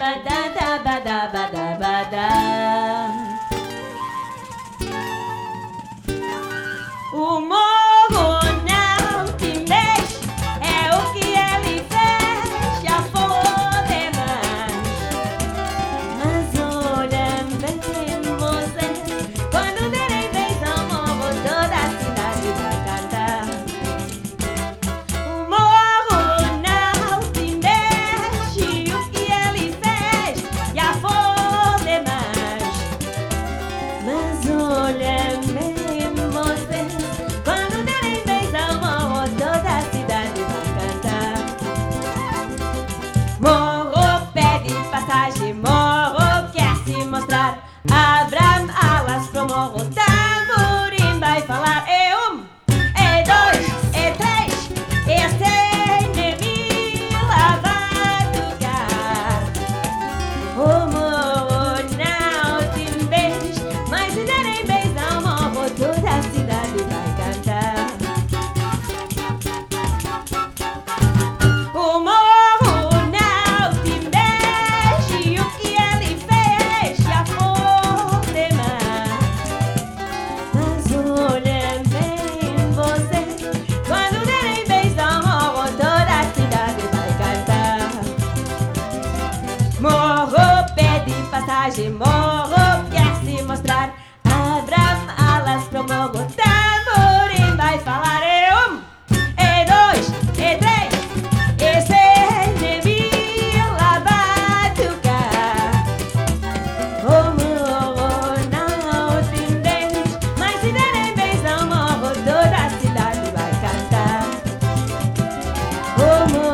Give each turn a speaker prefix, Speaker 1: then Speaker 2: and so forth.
Speaker 1: Bada. O morro alas pro passagem, morro quer se mostrar. Abram alas pro morro. Tamborim vai falar É Um, e dois, e três, e seis, e mil, lá batuca. Como não tem dentes, mas se derem bens ao morro, toda a cidade vai cantar. Como